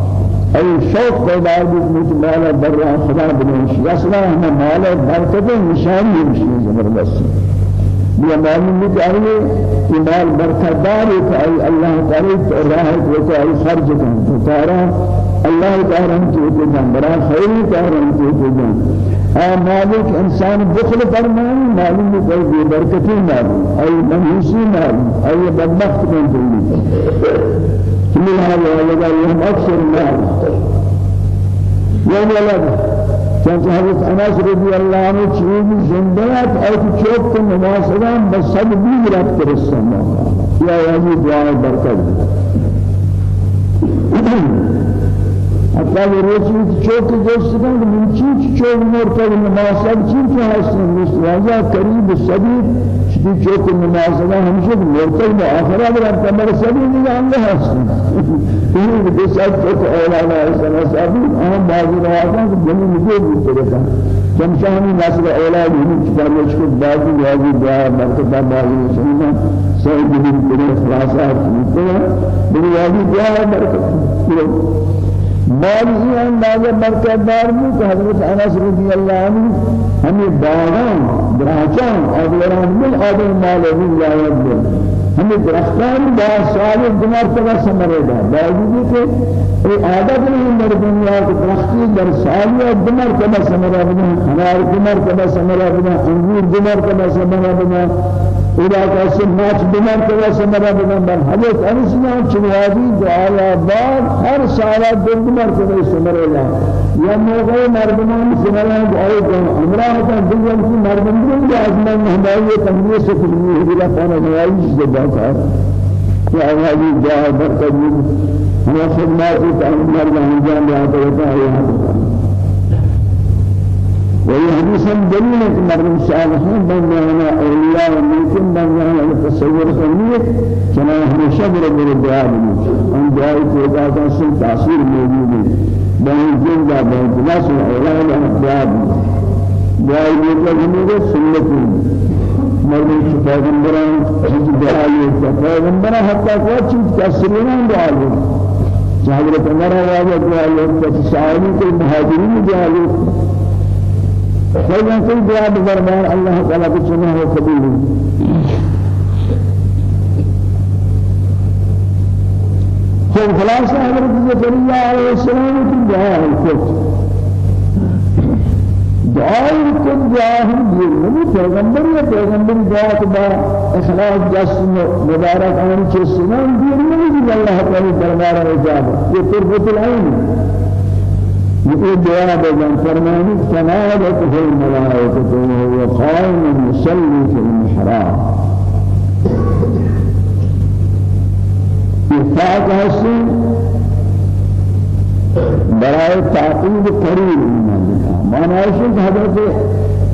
أي شوق پیدا بود مالا برا خدا بنوشی أصلا ہمیں مالا برکت نشانی مشی زبردست. بیا معلوم ہے کہ یہ مال برکت دار ہے کہ اللہ تعالی راہ کو کوئی خرج تو تارا اللہ تعالی ہم کو جان برا خیر تعالی ہم کو مالک انسان بخل فرمائے معلوم ہے کہ بے برکتی مال اي منحوسی مال اي بدبخت من دلی من هذا ولد يوم أكثر مال يوم ولد چونکہ حضرت انس رضی اللہ عنہ چیز زندیات اور چوک کے نمازگان بسد بھی رفت رسم یا یعنی دعا برکت حتی روچی چوک جوستگان من چیز چوک مرتب نمازگ چیز هستن مستواجه قریب سبید کی چوک نماز نہ ہمشہ مرتل میں آخرہ برام کمر سبی نظام نہ ہستن یہ بسات چوک اولانا ایسا صاحب ہم بعضی روایتاں کہ جنی مجھے بھی ترکا جمشانی ناصر أولاد ہم چکار میں چکو بعضی واضی دعا مرتبہ بعضی سننا سعید بن ترے خلاصات مطلع بنی واضی دعا مرتبہ مالی اندازہ برکت دار بھی کہ حضرت انس رضی اللہ عنہ ہمیں باغان دراچان اگلران من آدم مال اللہ یبدل ہمیں درختان با سال دمار تبا سمرے دا باوجود کہ اے عادت نہیں در دنیا کہ درختی در سال یا دمار تبا سمرے بنا انار دمار تبا سمرے بنا انگور دمار تبا سمرے بنا علاقہ سے ماچ بمار کلا سمرا بنا بل حضرت أنس نے چنوادی دعایا بعد ہر سالہ دو بمار کلا سمرا لا یا موقع مردمان سمرا دعائی کو عمرہ کا دل کی مردمان کو ازمان ہماری تنبیہ سے کچھ نہیں ہے فانا نوائی سے بات ہے کہ ہماری دعا برکت ہم خدمات مردان جان رہا ہے وهي حديثا دليل مرم صالحين من جانا أولياء وممكن من جانا تصور كمية كما هم شبر من الدعاء أن دعاء كان سن تأثير موجود. بين جندا بين جلاس الأولاد الدعاء دعاء يوجد سنة. مرم پیغمبران چیز دعاء پیغمبران حتی کوئی چیز تأثیران دعاء حضرت عمر آواز دعاء سائلی کے مہاجرین دعاء فإذا كل دعاء بفرمان الله تعالى بسنه وقبول فالخلاصة حضرت زكريا عليه السلام في دعاء الكفر دعاء الكفر دعاء دیر نمی پیغمبر یا پیغمبر دعا کے بعد اخلاص جس مبارک آن چسنان دیر نمی اللہ تعالی دربار اجابت يقول دعاء بجان فرماني تنادته الملائكة وهو قائم يصلي في المحراب. إفاق حسن برای تعقیب قریب معنی ہے حضرت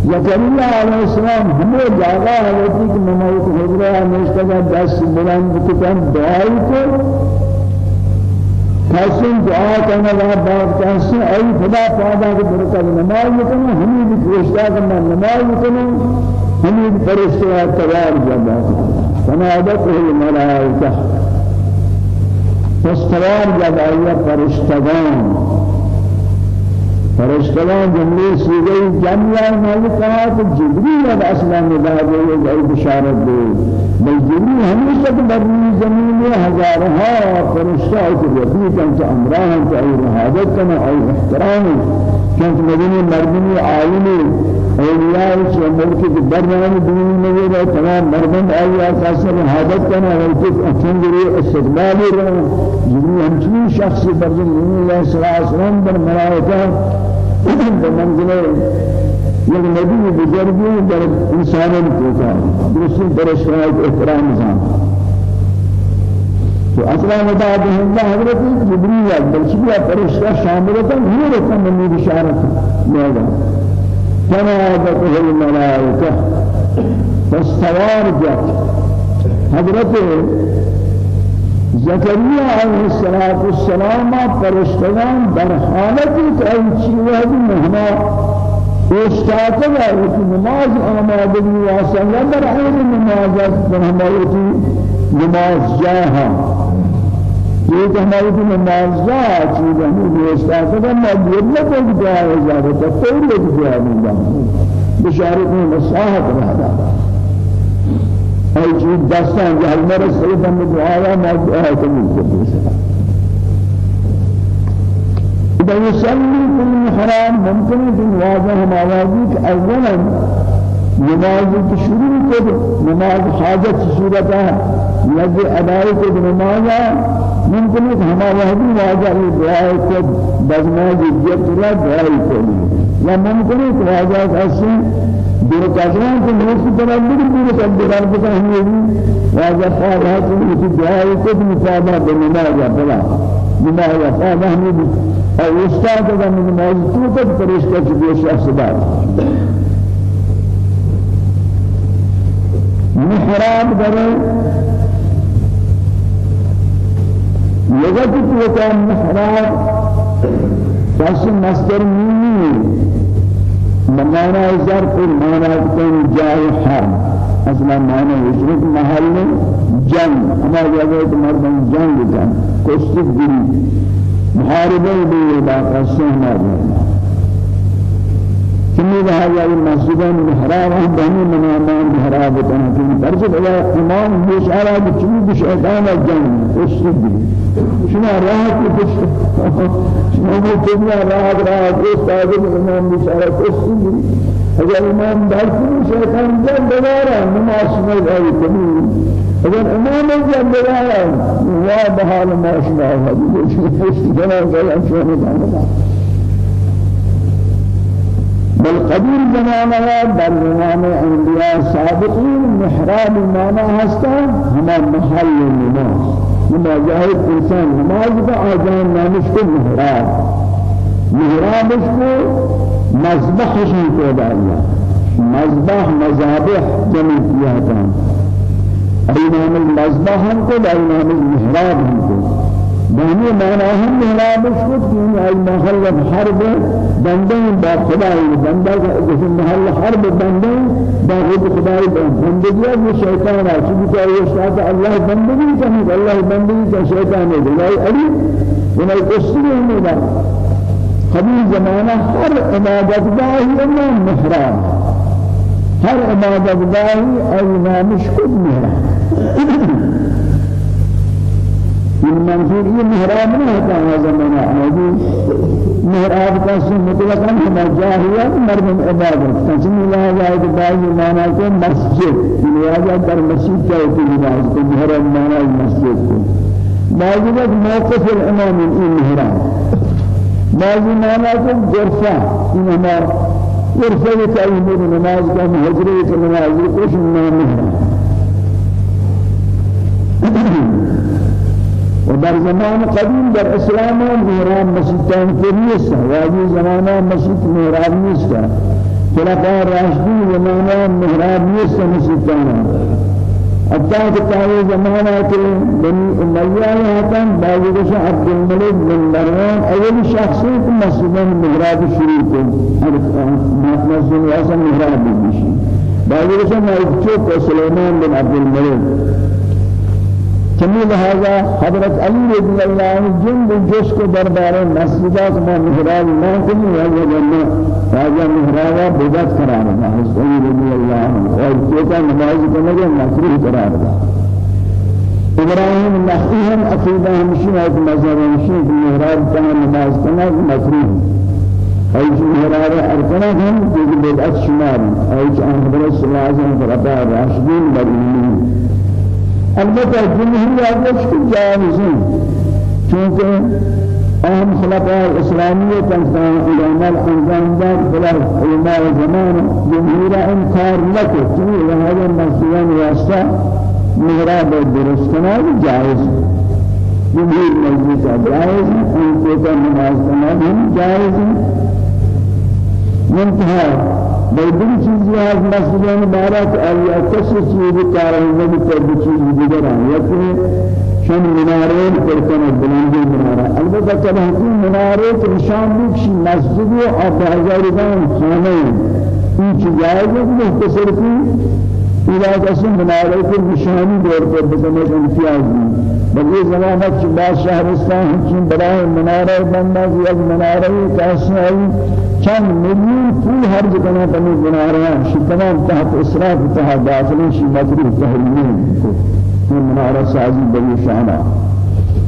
زكريا عليه السلام ہمیں جاگا ہے کہ منوت حضرت ہمیشہ دس بلند کتن دعائی کو حسن دعا کرنا لگا بعد کیسے ائی خدا فادا کے برکت نماز کرنا ہمیں بھی کوشش کرنا نماز کرنا ہمیں بھی فرشتے تیار جانا فنادت الملائکہ فاستوار جانا فرشتگان. فرشتگان جملے سیدھے جمعہ مالکات جبریل أصلا مداد ہے بشارت دے بل جميع ہمیشہ کہ برنی زمین میں ہزارہا فرشتہ کے رفیق انت امراہن تو ای رہادت کنا ای احترام كانت مدينة مردمي عالمي أولياء شو ملك برنامج دين مجرد تمام مردم أولياء خاصة حاجت كنا ولكن أتنجري استقبالي رو جميع همشين شخص برزن الله صلى الله عليه وسلم در ملائكة بمنزله یک نبی بزرگی در انسانوں کو تھا دوسری درشنات احترام جان تو أصلا مداد ہندا حضرت جبریل بلکہ فرشتہ شامل تھا یہ رقم میں بشارت لگا تنادته الملائكة فاستوار جت حضرت زكريا عليه الصلاة والسلام فرشتگان در حالتی کہ ایچی وحدی مہما اشتاق ہے کہ نماز آمادگی واسطہ در حین نماز در ہماری نماز جاہا یہ ہماری کی نمازہ چیز ہمیں ہے میں دیر نہ کوئی دعا ہے زیادہ تک کوئی لوگ دعا نہیں بشارت أي چیز دستان جہل میرے سیدہ میں دعا ہے میں دعا قبول کرتے ہیں إذا يصلي في المحرام ممكن أن يواجه مواجهك أولا نماز شروع كده نماز حاجة صورتها لذي أدائك نمازا ممكن ہے ہمارا بھی واجہ دعائے کو بزماج دعائے کو یا ممکن ہے واجہ ایسے دیر کاجران کو نوش طرح بھی پورے کر دے رہا ہے ہمیں بھی واجہ فارہ کو اس دعائے کو مفادا بنماز بلا نماز فارہ ہمیں بھی اور استاد کا نماز تو تک فرشتہ کی شخص دار محراب درے لغت توتا محراب بس مصدر ميمي معنى ظرف معنى كان جاي حرم. أصلا معنى يشرك محل جنگ. اما جاءت مردم جنگ جنگ كشتك دي محاربه بي باقى سهنا كمي هذا المسجد المحراب هم بني من أمام محراب تنكين فرجت إلى إمام بشارة بچني بشيطان الجنة؟ وشتدي شنو راحت؟ بش شنو بتبنا راحت راحت. أستاذ الإمام بشارة وشتدي اگر إمام دارتی شیطان جان دوارا نماز میں گئی کبھی اگر إمام جان دوارا وا بحال ما شما ہے جنا گیا شنو جانا بل قدير زمانه در زمان انبیاء سابقین محراب مانا هستا ہما محل نماز نماز جاہد انسان نماز کا آجان نامش کو محراب. محرابش کو مذبحشی کو داریا مذبح مذابح جمع کیا تھا. ایمان المذبح ہم کو المحراب ہم بني معنى هم لا مشكوك في أي محل حرب بندين با خداي بندا جس محل حرب بندين با خد خداي بندگی ہے شیطان ہے چونکہ یہ شاید اللہ بندگی کرنے اللہ بندگی کا شیطان ہے جلائی علی انہیں کشتی نہیں دا قبیل زمانہ ہر عبادت گاہی امام محرام ہر عبادت گاہی ای نامش خود من منظور یہ محراب نہیں ہوتا ہے زمانہ موجود محراب کا سن مطلقاً ہم جاہلیت مرد عبادت تسمی اللہ جائے بعض معنی کو مسجد. لہذا در مسجد کا ہوتی نماز کو محراب معنی مسجد کو بعض وقت موقف الامام این محراب. بعض معنی کو غرفہ این ہمارا غرفہ کا نماز کا حجرے کا نماز کو شنہ محراب در زمان قدیم در اسلام مهراب مسجدان که نیست واجی زمان مسجد مهراب نیست. خلفاء راشدین زمان مهراب نیست. حتى کہ تاہی زمانہ کے بنی امیہ ہاتن بعضی کشا عبد الملک بن مروان کو مسجدان مهراب شروع کو مسجد واسم مهراب بشی بعضی کشا مرچوک سلیمان بن عبد الملک چمی لہذا حضرت علی رضی اللہ عنہ جن جس کو دربار مسجدات میں محراب نہ کنی ہے یہ جنہ راجہ محرابا بدعت قرار ہے حضرت علی رضی اللہ عنہ اور کیتا نماز کو لگے مکروہ قرار ہے ابراہیم نحیہم عقیدہ ہمشی ہے کہ مذہب ہمشی کہ محراب کا نماز کرنا مکروہ ہے۔ ایچ محراب ارکنا ہم کہ بدعت شمار ایچ حضرت صلی اللہ علیہ وسلم راشدین بر علمی البته جمهوری آدش کی جایز ہیں چونکہ اہم خلفاء اسلامی تنظیم علماء انجام دار بلا علماء زمان جمهوری انکار لکه چونکہ لہذا مسئلان واسطہ محراب درست کرنا جائز جمهور مجلس جائز آن کو نماز بھی جائز منتهى بلدن چیزی از مسئله مبارک آیا کسی چیزی کاری نمی کرد چیزی دیگر آیا؟ که شن مناره کرتن بلندی مناره. البته که همین مناره که نشان میکشی مسجد و آب هزاردان خانه این چیزایی که مختصر کی إلى قسم منارے کو نشانی دور پر بکنے کا امتیاز دی بلکہ زمانہ کی بادشاہستان کی برائے منارے بندہ کی از منارے کیسے آئی چند مليون پول ہر بنی منارے شی تمام تحت اسراف تحت داخلی مکروه تحریمین. کو منارہ سازی بلی شانہ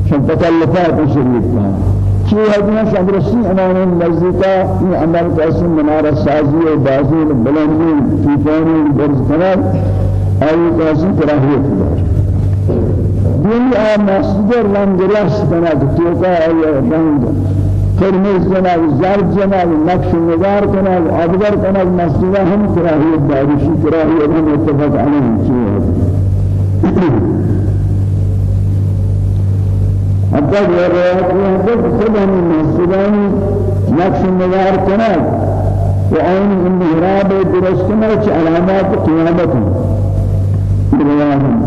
شن تکلفات شریعت چی هدیه شدرسی أمان نزدیکا این عمل کسی منار سازی و بازی بلندی تیفانی برز کنار آئی کسی کراهیت دار دینی آ مسجد لنگرس کند توکا آئی رنگ قرمز کنند زرد کنند نقش نگار کنند آدگر کنند مسجد هم کراهیت داریشی کراهیت هم اتفاق علیه چی حتى الروايات يحدث خدم المسجدان نقش النظار كناد وعين المهراب درستنا علامات قيامته رواياتهم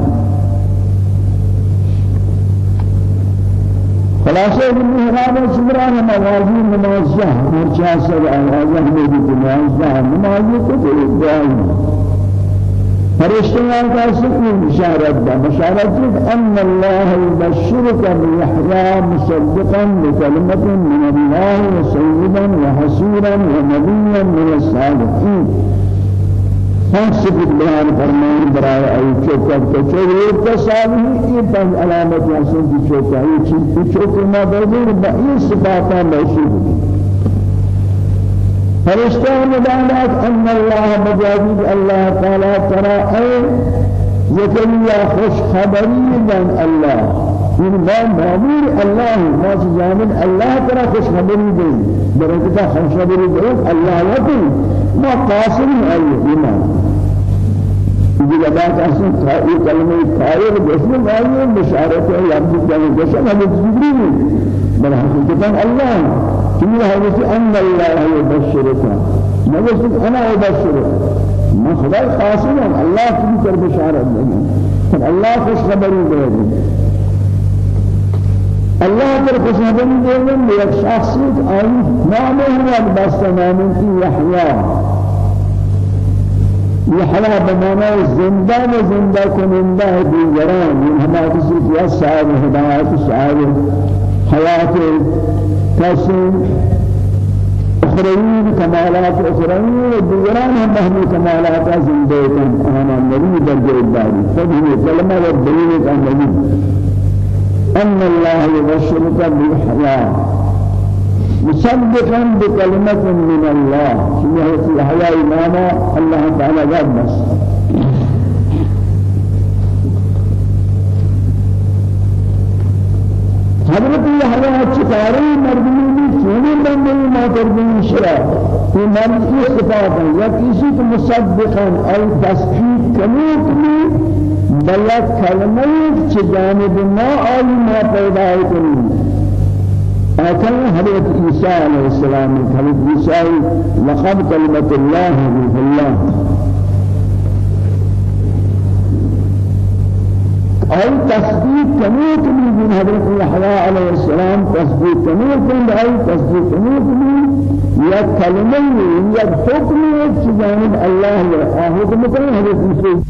خلاصة المهراب سبران موازين نماز جاه مرچا سر آوازه ہمیں نماز فرشتيان كاسكين بشارة بشارة أن الله يبشرك بيحيى مصدقا بكلمة من الله وسيدا وحسورا ونبيا من الصالحين. فانسك البيان فرمان براء أي چوكا تچوكا تصالحي إيه بان علامة يحسن چوكا أي چوكا ما بذير بأي صفاتا موصول فرشتان مدانات أن الله مجازيد الله تعالى ترى أي زكريا خوش خبري من الله من ما مامور الله ما جامد الله ترى خوش خبري دي درجة خوش خبري دي الله يقول ما قاسم أي إيمان إذا بعد أصلا تائي كلمة تائي بسم الله بشارة يبدو كلمة جسم هذا جبريل بل حقيقة الله كل هذا أن الله يبشرك. ما بس أنا أبشرك. ما خدا قاسم الله كل تر بشارة لنا الله خوش خبري ده الله تر خوش خبري ده من یک شخصیت آئی نامه هو بس نامه کی یحیی یحیی بمعنى زنده و زنده کننده دیگران. این همه کسی که صاحب هدایت صاحب حیات كسر أخرين كمالات أخرين وديران هم بهم كمالات زنديتهم أنا النبي درجة الداري فهي كلمة والدليل النبي أن الله يبشرك بالحياة مصدقا بكلمة من الله. شنو في الحياة إماما الله تعالى قال بس. حضرت يحيى چکاری مردمی بھی چونی بندے ما تربین شرا في مرد کی صفات ہے یا کسی کو مصدقا أو تصدیق کنوک بھی بلا کلمہ چ جانب ما آئی ما پیدا کنی آكل حضرت عيسى عليه السلام حضرت عيسى لقد كلمة الله في الله أي تصديق كمية من حضرت يحيى عليه السلام تصديق كمية من أي تصديق كمية من يا كلمة يا حكم في جانب الله يا حكم كان حضرت